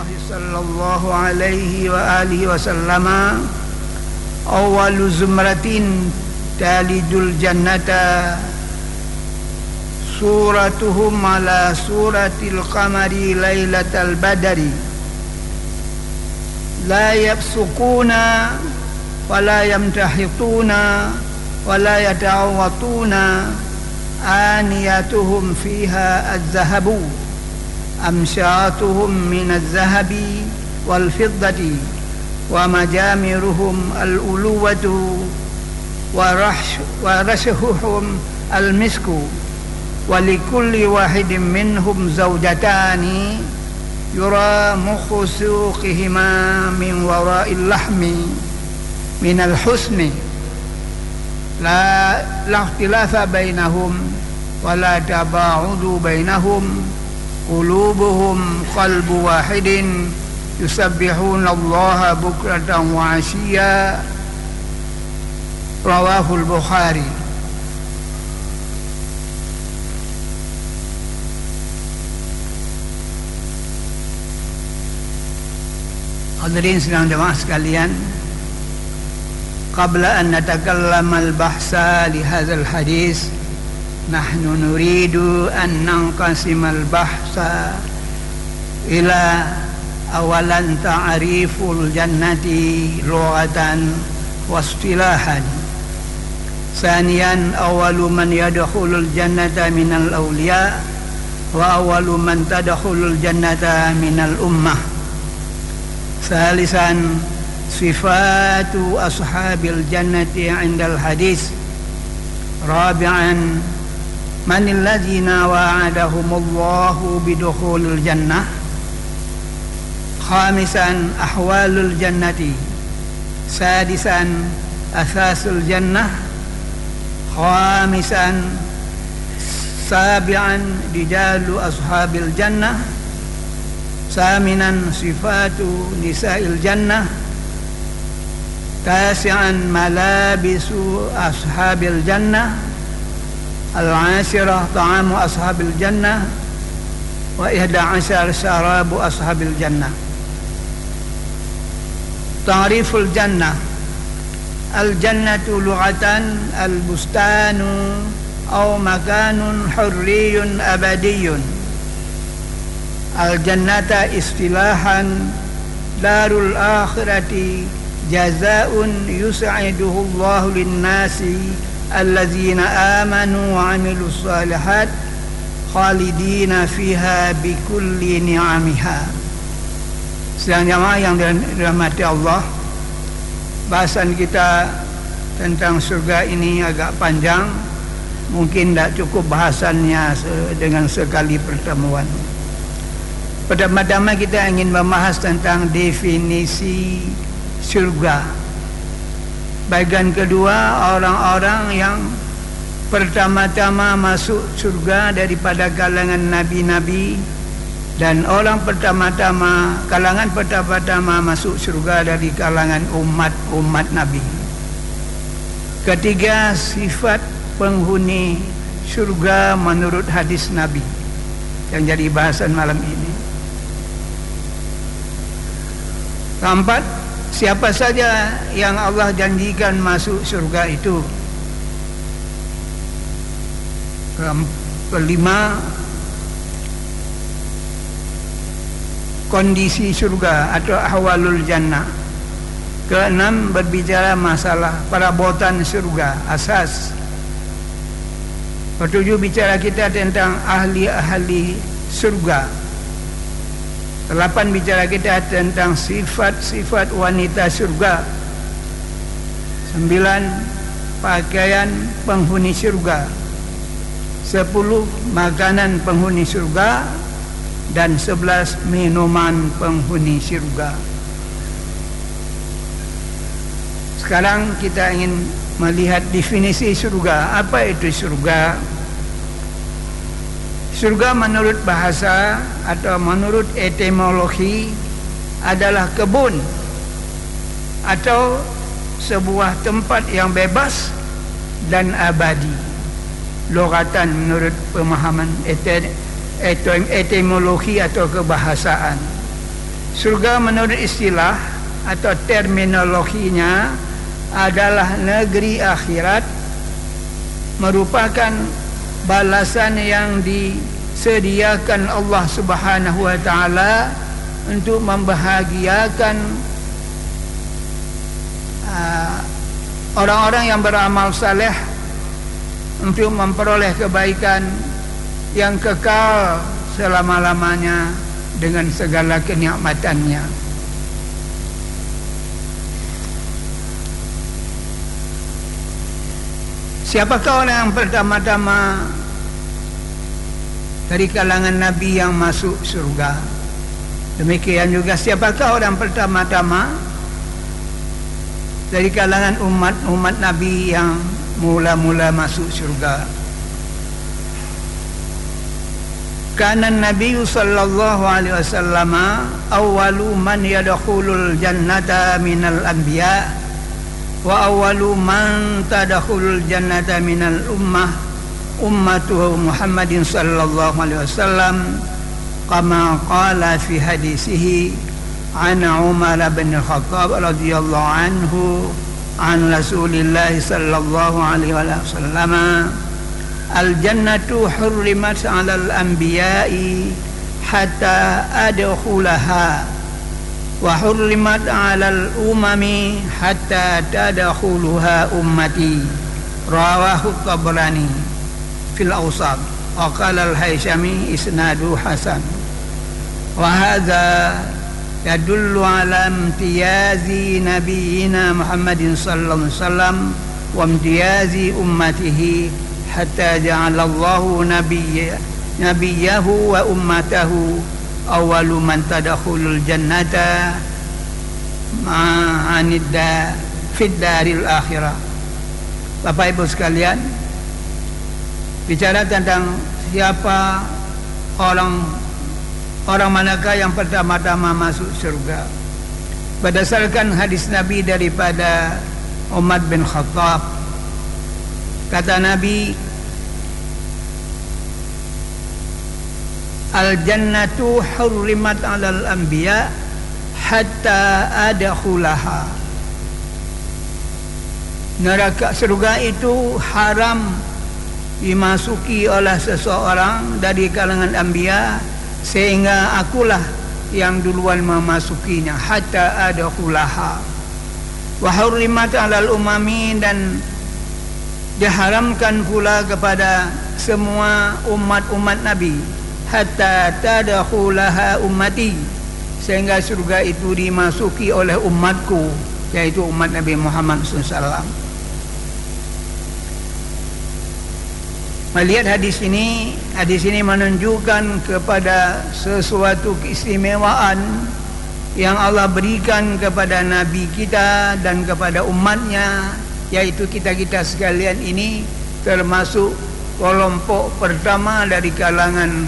الله صلى الله عليه وآله وسلم أول زمرة تالد الجنة. صورتهم على صورة القمر ليلة البدر. لا يبصقون ولا يمتحطون ولا يتعوطون. آنيتهم فيها الذهب. أمشاتهم من الذهب والفضة ومجامرهم الألوة ورش ورشحهم المسك ولكل واحد منهم زوجتان يرى مخ سوقهما من وراء اللحم من الحسن. لا لا اختلاف بينهم ولا تباعد بينهم. قلوبهم قلب واحد يسبحون الله بكرة وعشيا. رواه البخاري. Hadirin sedang jemaah sekalian قبل أن نتكلم البحث لهذا الحديث نحن نريد أن ننقسم البحث إلى أولا تعريف الجنة لغة واصطلاحا ثانيا أول من يدخل الجنة من الأولياء وأول من تدخل الجنة من الأمة ثالثا صفات أصحاب الجنة عند الحديث رابعا من الذين وعدهم الله بدخول الجنة خامسا أحوال الجنة سادسا أساس الجنة خامسا سابعا رجال أصحاب الجنة ثامنا صفات نساء الجنة تاسعا ملابس أصحاب الجنة العاشرة طعام أصحاب الجنة وإحدى عشر شراب أصحاب الجنة تعريف الجنة الجنة لغة البستان أو مكان حري أبدي الجنة اصطلاحا دار الآخرة جزاء يسعده الله للناس الذين آمنوا وعملوا الصالحات خالدين فيها بكل نعمها Sedang jamaah yang dirahmati Allah Bahasan kita tentang surga ini agak panjang Mungkin tak cukup bahasannya dengan sekali pertemuan Pertama-tama kita ingin membahas tentang definisi surga. Bagian kedua orang-orang yang pertama-tama masuk surga daripada kalangan nabi-nabi dan orang pertama-tama kalangan pertama-tama masuk surga dari kalangan umat-umat nabi. Ketiga sifat penghuni surga menurut hadis nabi yang jadi bahasan malam ini. Keempat, siapa saja yang Allah janjikan masuk surga itu kelima kondisi surga atau ahwalul jannah. Keenam berbicara masalah perabotan surga asas. Ketujuh bicara kita tentang ahli-ahli surga Delapan bicara kita tentang sifat-sifat wanita surga. Sembilan pakaian penghuni surga. Sepuluh makanan penghuni surga dan sebelas minuman penghuni surga. Sekarang kita ingin melihat definisi surga. Apa itu surga? Surga menurut bahasa atau menurut etimologi adalah kebun atau sebuah tempat yang bebas dan abadi. Logatan menurut pemahaman etimologi atau kebahasaan. surga menurut istilah atau terminologinya adalah negeri akhirat merupakan balasan yang disediakan Allah Subhanahu wa taala untuk membahagiakan uh, orang-orang yang beramal saleh untuk memperoleh kebaikan yang kekal selama-lamanya dengan segala kenikmatannya. Siapakah orang yang pertama-tama dari kalangan Nabi yang masuk surga? Demikian juga siapakah orang pertama-tama dari kalangan umat-umat Nabi yang mula-mula masuk surga? Karena Nabi sallallahu alaihi wasallam awwalu man yadkhulul jannata minal anbiya wa awwalu man tadkhulul jannata minal ummah ummatu Muhammadin sallallahu alaihi wasallam kama qala fi hadisihi an Umar bin Khattab radhiyallahu anhu an Rasulillah sallallahu alaihi wasallam Al-jannatu hurrimat 'alal anbiya'i hatta adkhulaha wa hurrimat 'alal umami hatta tadkhuluha ummati rawahu tabrani fil awsat wa qala al-hayshami isnadu hasan wa hadha yadullu ala imtiyazi nabiyyina Muhammadin sallallahu alaihi wasallam wa imtiyazi ummatihi hatta ja'ala Allahu awwalu man tadkhulul jannata ma'anidda fid daril akhirah. Bapak Ibu sekalian bicara tentang siapa orang orang manakah yang pertama-tama masuk surga berdasarkan hadis Nabi daripada Umar bin Khattab kata Nabi al jannatu hurrimat alal anbiya hatta adkhulaha. Neraka surga itu haram dimasuki oleh seseorang dari kalangan anbiya sehingga akulah yang duluan memasukinya hatta adkhulaha. Wa hurrimat alal umami dan diharamkan pula kepada semua umat-umat Nabi hatta tadkhulaha ummati. Sehingga surga itu dimasuki oleh umatku yaitu umat Nabi Muhammad SAW melihat hadis ini hadis ini menunjukkan kepada sesuatu keistimewaan yang Allah berikan kepada Nabi kita dan kepada umatnya yaitu kita-kita sekalian ini termasuk kelompok pertama dari kalangan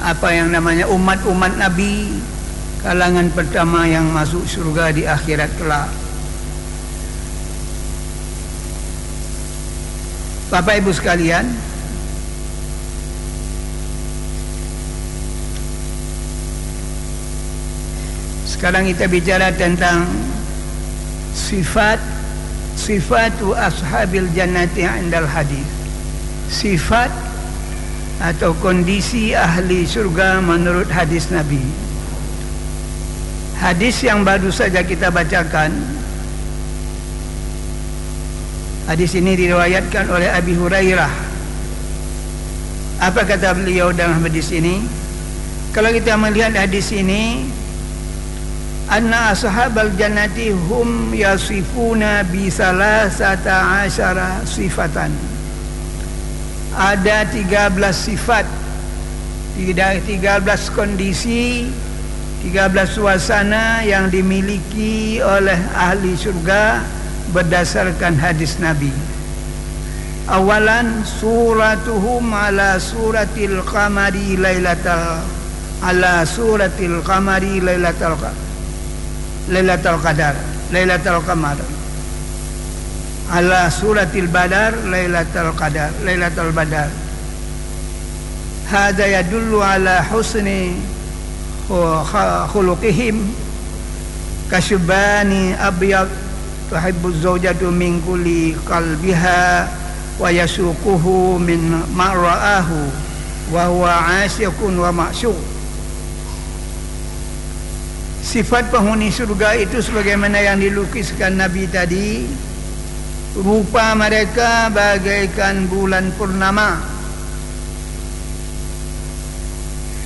apa yang namanya umat-umat Nabi kalangan pertama yang masuk surga di akhirat kelak. Bapak Ibu sekalian Sekarang kita bicara tentang sifat sifatu ashabil jannati indal hadis. Sifat atau kondisi ahli surga menurut hadis Nabi. Hadis yang baru saja kita bacakan hadis ini diriwayatkan oleh Abi Hurairah. Apa kata beliau dalam hadis ini? Kalau kita melihat hadis ini anna ashabal jannati hum yasifuna bi salasata asyara sifatan ada 13 sifat. Tidak 13 kondisi 13 suasana yang dimiliki oleh ahli surga berdasarkan hadis Nabi. Awalan suratuhum ala suratil qamari lailatal ala suratil qamari qamari Lailatul Qadar Lailatul Qamar ala suratil badar Lailatul Qadar Lailatul Badar. Hada yadullu ala husni khuluqihim. Kasyubani abyad tuhibbu zawjatu min kulli qalbiha wa yasuquhu min ma'ra'ahu wa huwa asiqun wa ma'syuq sifat penghuni surga itu sebagaimana yang dilukiskan Nabi tadi rupa mereka bagaikan bulan purnama.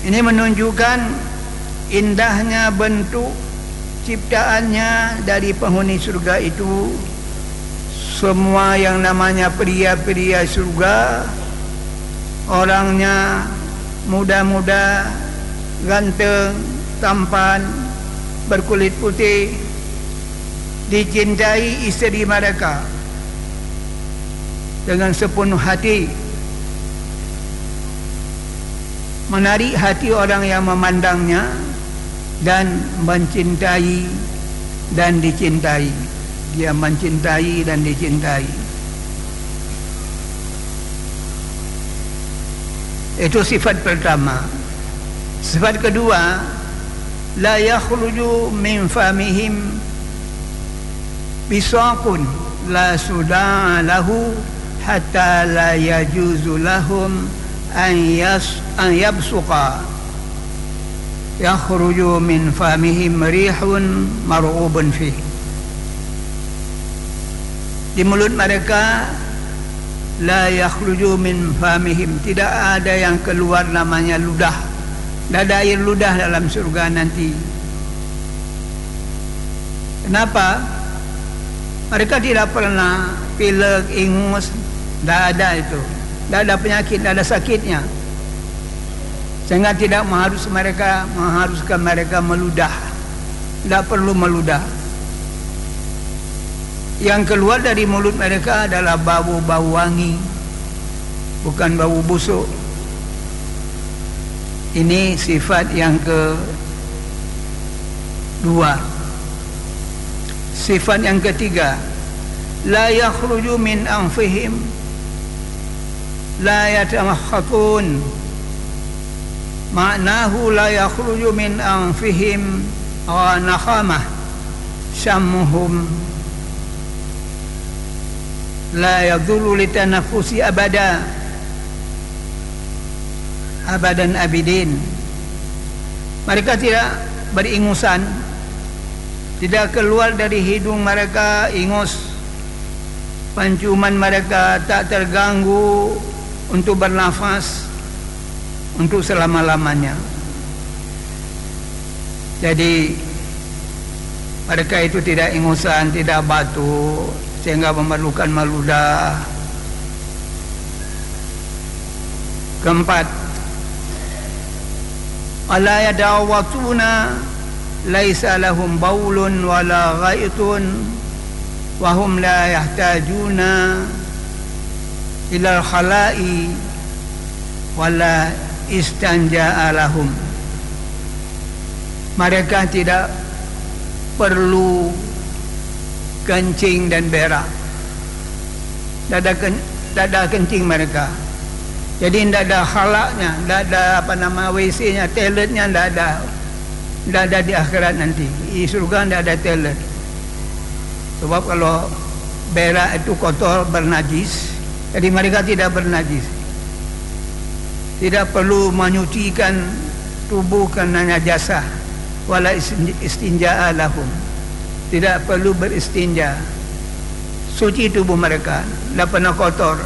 Ini menunjukkan indahnya bentuk ciptaannya dari penghuni surga itu. Semua yang namanya pria-pria surga orangnya muda-muda ganteng tampan berkulit putih dicintai isteri mereka dengan sepenuh hati. Menarik hati orang yang memandangnya dan mencintai dan dicintai. Dia mencintai dan dicintai. Itu sifat pertama. Sifat kedua la yakhruju min famihim. Bisaqun la sudaa lahu hatta la yajuzu lahum an yas an yabsuqa. Yakhruju min famihim rihun mar'ubun fi di mulut mereka la yakhruju min famihim. Tidak ada yang keluar namanya ludah. Tidak ada air ludah dalam surga nanti. Kenapa? Mereka tidak pernah pilek, ingus Tidak ada itu. Tidak ada penyakit, tidak ada sakitnya. Sehingga tidak mengharus mereka Mengharuskan mereka meludah. Tidak perlu meludah. Yang keluar dari mulut mereka adalah bau-bau wangi Bukan bau busuk. Ini sifat yang ke dua sifat yang ketiga. La yakhruju min anfihim la yatamakhatun maknahu la yakhruju min anfihim wa nakhamah syammuhum. La yadhulu litanafusi abada. Abadan abidin. Mereka tidak beringusan. Tidak keluar dari hidung mereka ingus. Penciuman mereka tak terganggu untuk bernafas untuk selama-lamanya. Jadi mereka itu tidak ingusan tidak batu sehingga memerlukan maludah keempat ala yadawatuna laisa lahum baulun wala ghaitun wa hum la yahtajuna ila al-khala'i wala istanja'a lahum. Mereka tidak perlu kencing dan berak. Tidak ada kencing mereka. Jadi tidak ada halaknya tidak ada apa nama WC nya toiletnya tidak ada. Tidak ada di akhirat nanti. Di surga tidak ada toilet sebab kalau berak itu kotor bernajis jadi mereka tidak bernajis. Tidak perlu menyucikan tubuh kerana jasa wala istinja lahum. Tidak perlu beristinja. Suci tubuh mereka. Tidak pernah kotor.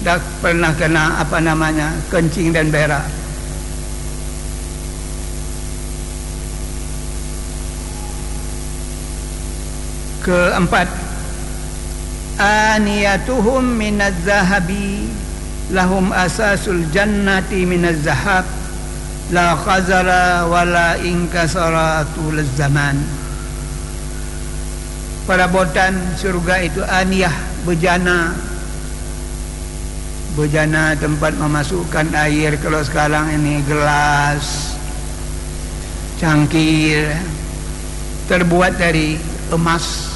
Dah pernah kena apa namanya kencing dan berak. Keempat aniyatuhum minaz zahabi lahum asasul jannati minaz zahab la khazara wala inkasara tul zaman perabotan surga itu aniyah bejana. Bejana tempat memasukkan air kalau sekarang ini gelas cangkir terbuat dari emas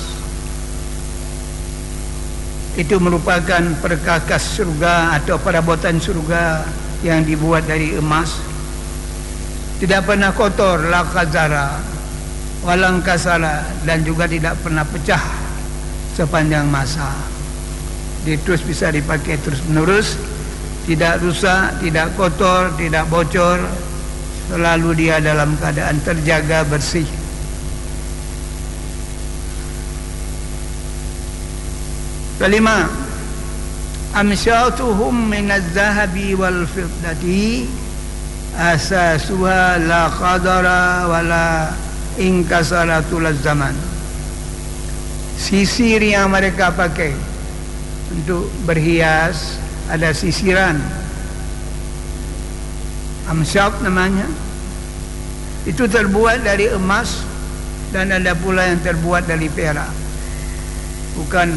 itu merupakan perkakas surga atau perabotan surga yang dibuat dari emas. Tidak pernah kotor la kazara walang kasala dan juga tidak pernah pecah sepanjang masa. Dia terus bisa dipakai terus menerus tidak rusak, tidak kotor, tidak bocor selalu dia dalam keadaan terjaga bersih kelima amsyatuhum minaz zahabi wal fiddati asasuha la qadara wala inkasaratul zaman. Sisir yang mereka pakai untuk berhias ada sisiran. Amsyab namanya. Itu terbuat dari emas dan ada pula yang terbuat dari perak. Bukan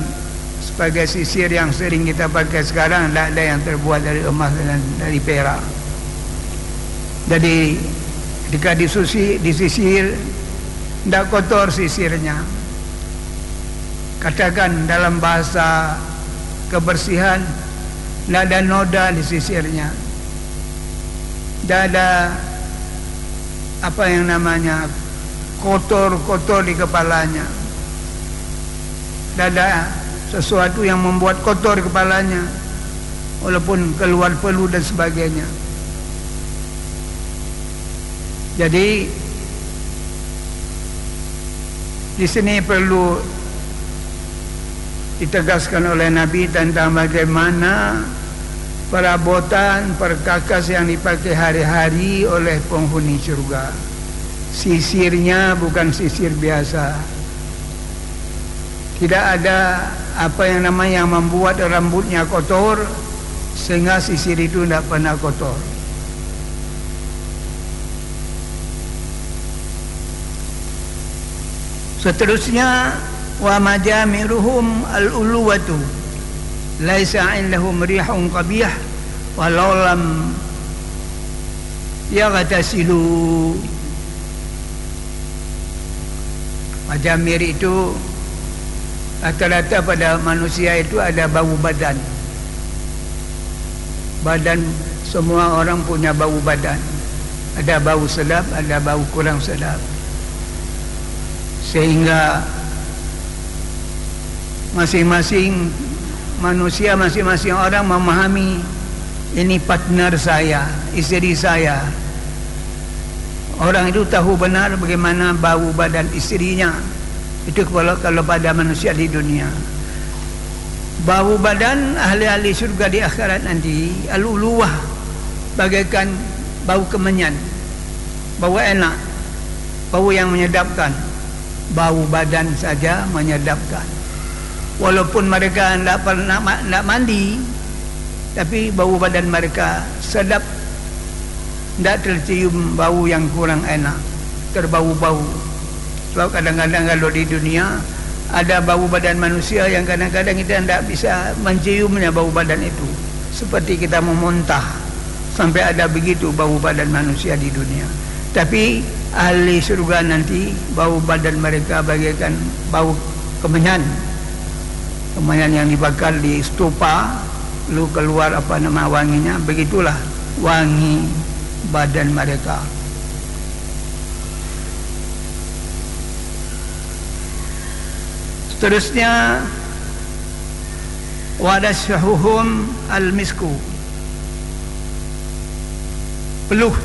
sebagai sisir yang sering kita pakai sekarang ada yang terbuat dari emas dan dari perak. Jadi ketika disusi, disisir tidak kotor sisirnya. Katakan dalam bahasa kebersihan tidak ada noda di sisirnya. Tidak ada apa yang namanya kotor-kotor di kepalanya. Tidak ada sesuatu yang membuat kotor kepalanya walaupun keluar peluh dan sebagainya jadi di sini perlu ditegaskan oleh Nabi tentang bagaimana perabotan perkakas yang dipakai hari-hari oleh penghuni surga. Sisirnya bukan sisir biasa. Tidak ada apa yang namanya yang membuat rambutnya kotor sehingga sisir itu tidak pernah kotor. Seterusnya wa majamiruhum al-uluwatu laisa indahum rihun qabih walau lam yaghtasilu majamir itu rata-rata pada manusia itu ada bau badan. Badan semua orang punya bau badan. Ada bau sedap ada bau kurang sedap sehingga masing-masing manusia masing-masing orang memahami ini partner saya isteri saya. Orang itu tahu benar bagaimana bau badan istrinya itu kalau, kalau pada manusia di dunia. Bau badan ahli-ahli surga di akhirat nanti al-uluwah bagaikan bau kemenyan. Bau enak bau yang menyedapkan. Bau badan saja menyedapkan. Walaupun mereka tidak pernah tidak mandi tapi bau badan mereka sedap. Tidak tercium bau yang kurang enak terbau-bau sebab kadang-kadang kalau di dunia ada bau badan manusia yang kadang-kadang kita tidak bisa menciumnya bau badan itu. Seperti kita memuntah sampai ada begitu bau badan manusia di dunia. Tapi ahli surga nanti bau badan mereka bagaikan bau kemenyan. Kemenyan yang dibakar di stupa lalu keluar apa nama wanginya begitulah wangi badan mereka seterusnya wadasyahuhum al-misku. Peluh.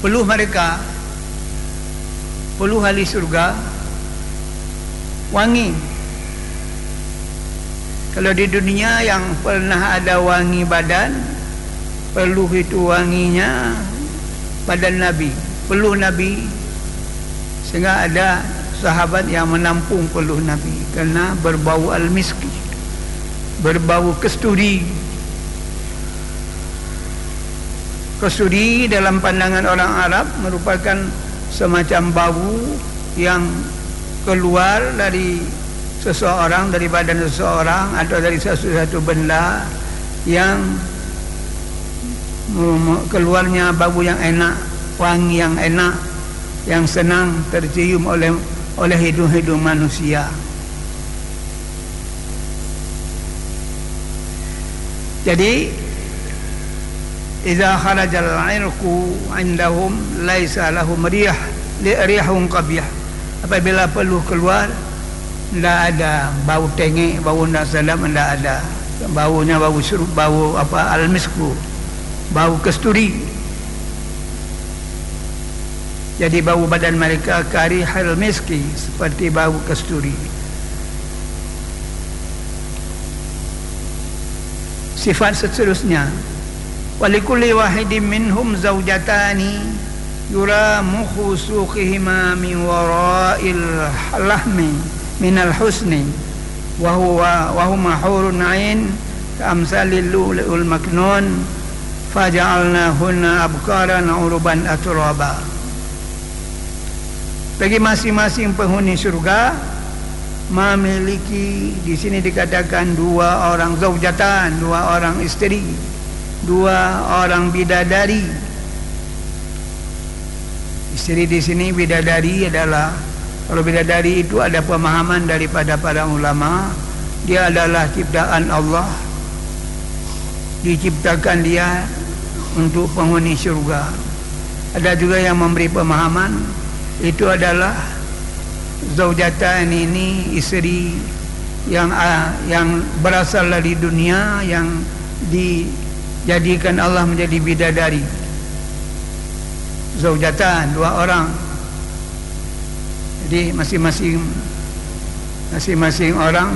Peluh mereka. Peluh ahli surga wangi. Kalau di dunia yang pernah ada wangi badan peluh itu wanginya badan Nabi. Peluh Nabi. Sehingga ada sahabat yang menampung peluh Nabi kerana berbau al-miski berbau kesturi. Kesudi dalam pandangan orang Arab merupakan semacam bau yang keluar dari seseorang dari badan seseorang atau dari sesuatu benda yang keluarnya bau yang enak, wangi yang enak, yang senang tercium oleh oleh hidung-hidung manusia. Jadi idza kharajal irqu indahum laisa lahum rih li rihun qabih apabila perlu keluar tidak ada. Bau tengek bau nak salam tidak ada. Baunya bau suruh bau apa al-misku. Bau kesturi jadi bau badan mereka kari hal miski seperti bau kesturi sifat seterusnya. Walikulli wahidin minhum zawjatani yura mukhu suqihima min wara'il lahmi min al-husni wa huwa wa huma hurun ain kamsalil lulul maknun faja'alnahunna abkaran uruban aturaba bagi masing-masing penghuni surga memiliki di sini dikatakan dua orang zaujatan dua orang isteri dua orang bidadari. Istri di sini bidadari adalah kalau bidadari itu ada pemahaman daripada para ulama dia adalah ciptaan Allah. Diciptakan dia untuk penghuni syurga. Ada juga yang memberi pemahaman itu adalah zaujatan ini istri yang ah, yang berasal dari dunia yang di jadikan Allah menjadi bidadari. Zaujatan dua orang. Jadi masing-masing masing-masing orang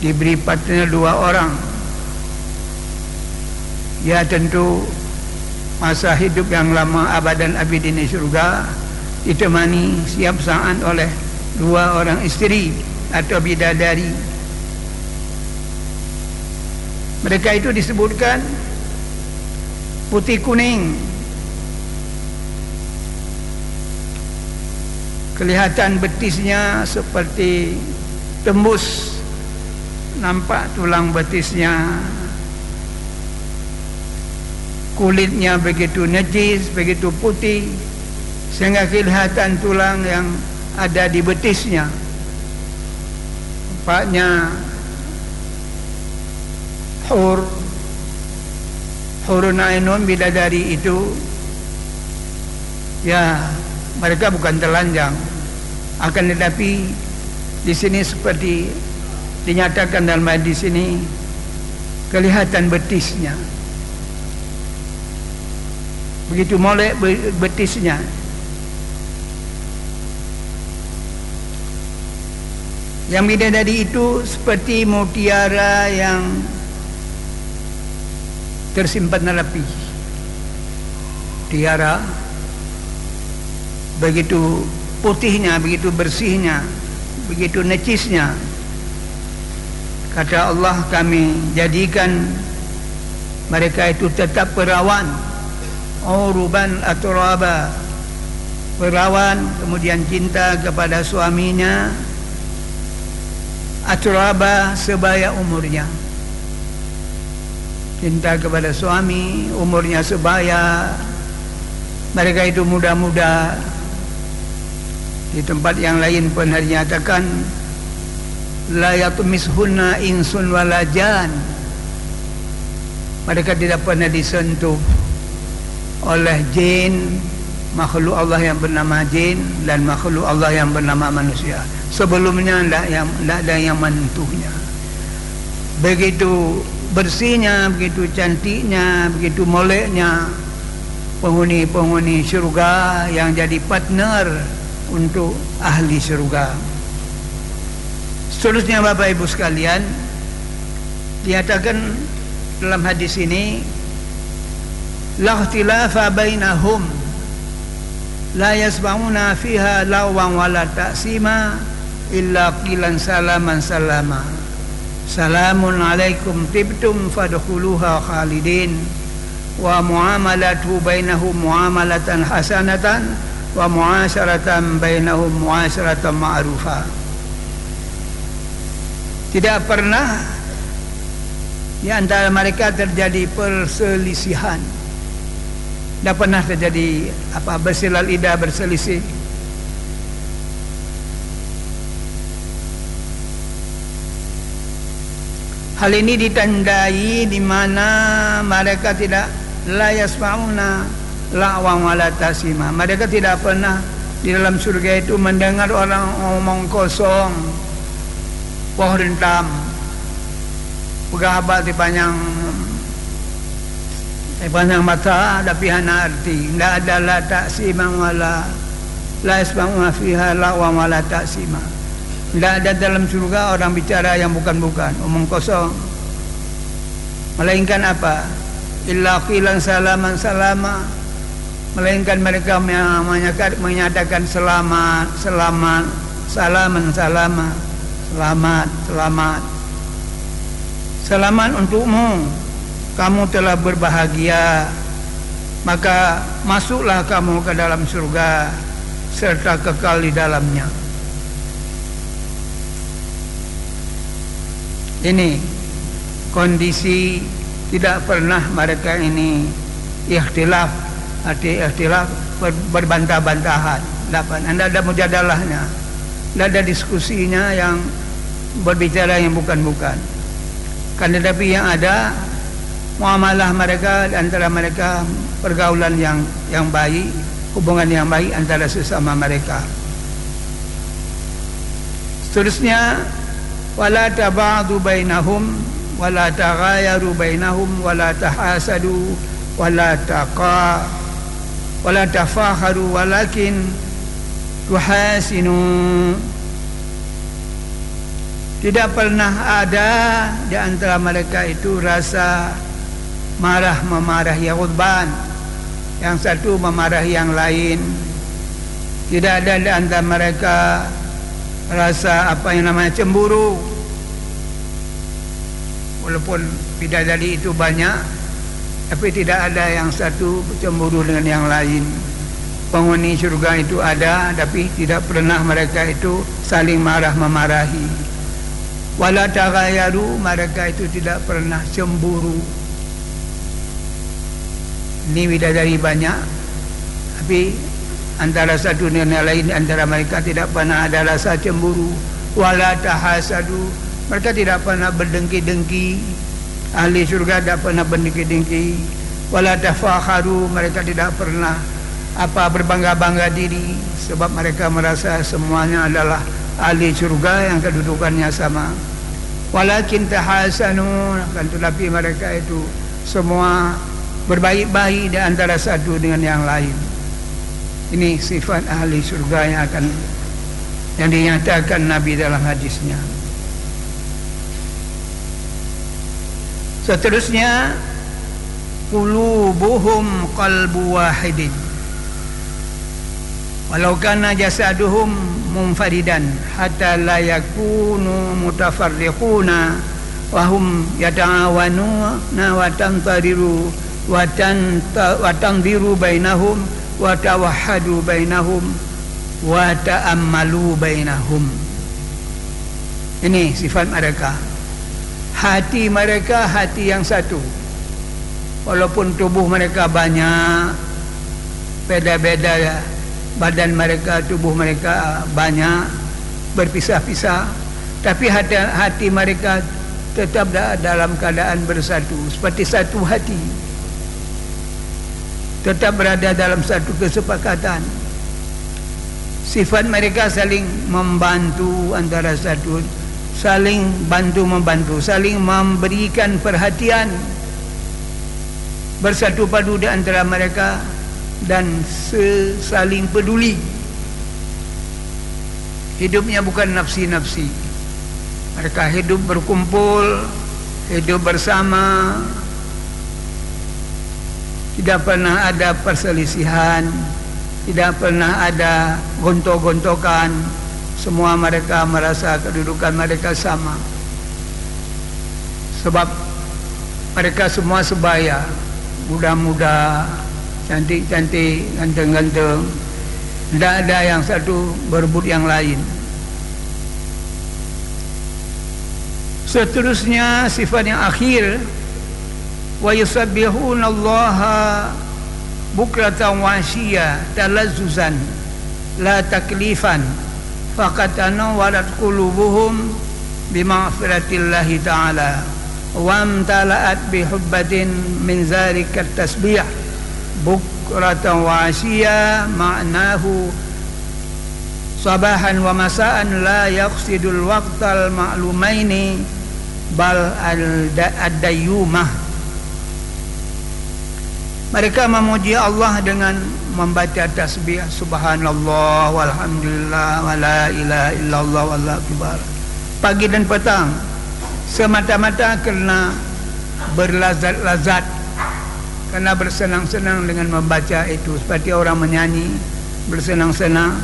diberi partner dua orang. Ya tentu masa hidup yang lama abadan abidin di surga ditemani siap saat oleh dua orang istri atau bidadari. Mereka itu disebutkan putih kuning. Kelihatan betisnya seperti tembus. Nampak tulang betisnya. Kulitnya begitu najis begitu putih sehingga kelihatan tulang yang ada di betisnya. Nampaknya hur hurun ainun bidadari itu ya mereka bukan telanjang. Akan tetapi di sini seperti dinyatakan dalam di sini kelihatan betisnya. Begitu molek betisnya yang bidadari itu seperti mutiara yang tersimpan dalam api. Tiara begitu putihnya begitu bersihnya begitu necisnya kata Allah kami jadikan mereka itu tetap perawan. Uruban atau raba perawan kemudian cinta kepada suaminya aturaba sebaya umurnya. Cinta kepada suami umurnya sebaya. Mereka itu muda-muda. Di tempat yang lain pun hari nyatakan la yatmishunna insun walajan mereka tidak pernah disentuh oleh jin makhluk Allah yang bernama jin dan makhluk Allah yang bernama manusia sebelumnya tidak yang tidak ada yang menentuhnya begitu bersihnya, begitu cantiknya, begitu moleknya penghuni-penghuni syurga yang jadi partner untuk ahli syurga. Seterusnya Bapak Ibu sekalian, diatakan dalam hadis ini la ikhtilafa bainahum la yasma'una fiha lawan wala ta'sima illa qilan salaman salama. Salamun alaikum tibtum fadkhuluha khalidin wa muamalatu bainahum muamalatan hasanatan wa muasyaratan bainahum muasyaratan ma'rufa. Tidak pernah di antara mereka terjadi perselisihan Tidak pernah terjadi apa bersilal lidah berselisih. Hal ini ditandai di mana mereka tidak la yasma'una la'wa wa la tasima. Mereka tidak pernah di dalam surga itu mendengar orang ngomong kosong pohon rentam pegabat di panjang di panjang mata tapi hana arti. Tidak ada la taksima wala. La isma'una fiha la'wa wa la taksima tidak ada dalam surga orang bicara yang bukan-bukan omong kosong. Melainkan apa? Illa qilan salaman salama. Melainkan mereka menyatakan selamat selamat salaman salama. Selamat selamat. Selamat untukmu kamu telah berbahagia maka masuklah kamu ke dalam surga serta kekal di dalamnya. Ini kondisi tidak pernah mereka ini ikhtilaf arti ikhtilaf berbantah-bantahan. Dapat anda ada mujadalahnya tidak ada diskusinya yang berbicara yang bukan-bukan. Kan tetapi yang ada muamalah mereka antara mereka pergaulan yang yang baik hubungan yang baik antara sesama mereka. Seterusnya wala tabadu bainahum wala taghayaru bainahum wala tahasadu wala taqa wala tafakharu walakin tuhasinu. Tidak pernah ada di antara mereka itu rasa marah memarahi khutban yang satu memarahi yang lain. Tidak ada di antara mereka rasa apa yang namanya cemburu. Walaupun bidadari itu banyak tapi tidak ada yang satu cemburu dengan yang lain. Penghuni syurga itu ada tapi tidak pernah mereka itu saling marah memarahi. Wala taghayaru mereka itu tidak pernah cemburu ini bidadari banyak tapi antara satu dengan yang lain antara mereka tidak pernah ada rasa cemburu. Wala tahasadu. Mereka tidak pernah berdengki-dengki. Ahli surga tidak pernah berdengki-dengki. Wala tafakharu. Mereka tidak pernah apa berbangga-bangga diri. Sebab mereka merasa semuanya adalah ahli surga yang kedudukannya sama. Walakin tahasanun kan tetapi mereka itu semua berbaik-baik di antara satu dengan yang lain. Ini sifat ahli surga yang akan yang dinyatakan Nabi dalam hadisnya. Seterusnya qulubuhum qalbu wahidin. Walau kana jasaduhum munfaridan hatta la yakunu mutafarriquna wa hum yata'awanuna wa tantariru wa tandiru bainahum wa tawahhadu bainahum wa ta'ammalu bainahum. Ini sifat mereka. Hati mereka hati yang satu. Walaupun tubuh mereka banyak beda-beda badan mereka tubuh mereka banyak berpisah-pisah tapi hati, hati mereka tetap dalam keadaan bersatu. Seperti satu hati tetap berada dalam satu kesepakatan. Sifat mereka saling membantu antara satu saling bantu membantu saling memberikan perhatian bersatu padu di antara mereka dan saling peduli. Hidupnya bukan nafsi-nafsi. Mereka hidup berkumpul hidup bersama tidak pernah ada perselisihan tidak pernah ada gontok-gontokan semua mereka merasa kedudukan mereka sama sebab mereka semua sebaya muda-muda cantik-cantik, ganteng-ganteng. Tidak ada yang satu berebut yang lain. Seterusnya sifat yang akhir wa yusabbihuna Allah bukratan wa ashiya talazzuzan la taklifan faqad anu walat qulubuhum bimaghfiratillahi ta'ala وامتلأت بحبة من ذلك التسبيح بكرة وعشيا معناه صباحا ومساء لا يقصد الوقت المعلومين بل الديومة mereka memuji Allah dengan membaca tasbih subhanallah walhamdulillah wala ilaha illallah wallahu akbar. Pagi dan petang semata-mata kerana berlazat-lazat kerana bersenang-senang dengan membaca itu. Seperti orang menyanyi bersenang-senang.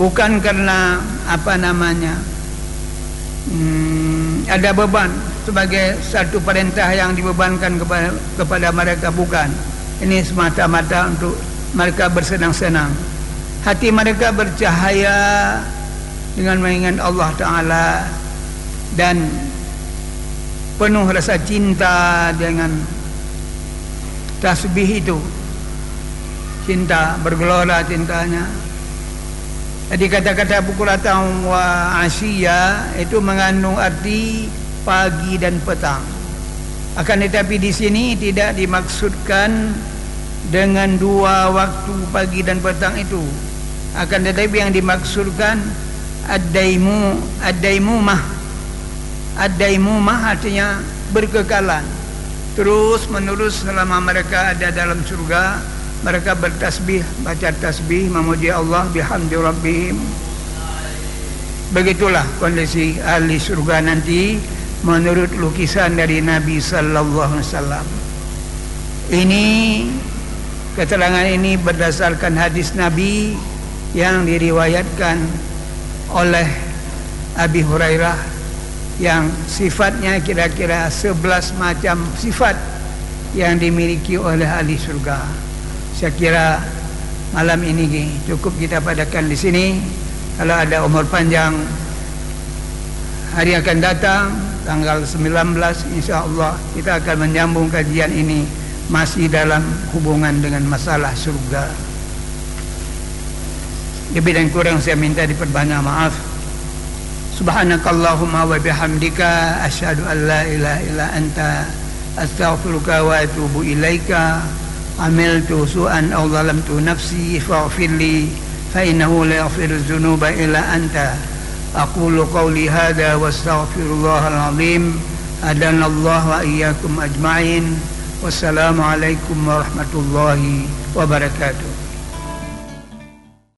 Bukan kerana apa namanya hmm, ada beban sebagai satu perintah yang dibebankan kepada kepada mereka bukan. Ini semata-mata untuk mereka bersenang-senang. Hati mereka bercahaya dengan mengingat Allah Ta'ala dan penuh rasa cinta dengan tasbih itu. Cinta bergelora cintanya. Jadi kata-kata buku latang wa asyiya itu mengandung arti pagi dan petang. Akan tetapi di sini tidak dimaksudkan dengan dua waktu pagi dan petang itu. Akan tetapi yang dimaksudkan ad-daimu ad-daimumah. Ad-daimumah artinya berkekalan. Terus menerus selama mereka ada dalam surga Mereka bertasbih, baca tasbih Memuji Allah bihamdi rabbihim. Begitulah kondisi ahli surga nanti Menurut lukisan dari Nabi Sallallahu Alaihi Wasallam Ini Keterangan ini berdasarkan hadis Nabi Yang diriwayatkan oleh Abi Hurairah yang sifatnya kira-kira sebelas macam sifat yang dimiliki oleh ahli surga. Saya kira malam ini cukup kita padakan di sini. Kalau ada umur panjang hari akan datang tanggal 19 insya-Allah kita akan menyambung kajian ini masih dalam hubungan dengan masalah surga. Lebih dan kurang saya minta diperbanyak maaf. Subhanakallahumma wa bihamdika asyhadu an la ilaha illa anta astaghfiruka wa atubu ilaika amiltu su'an aw zalamtu nafsi faghfir li fa innahu la yaghfiru dhunuba illa anta aqulu qawli hadha wastaghfirullahal azim adana Allah wa iyyakum ajma'in wassalamu alaikum warahmatullahi wabarakatuh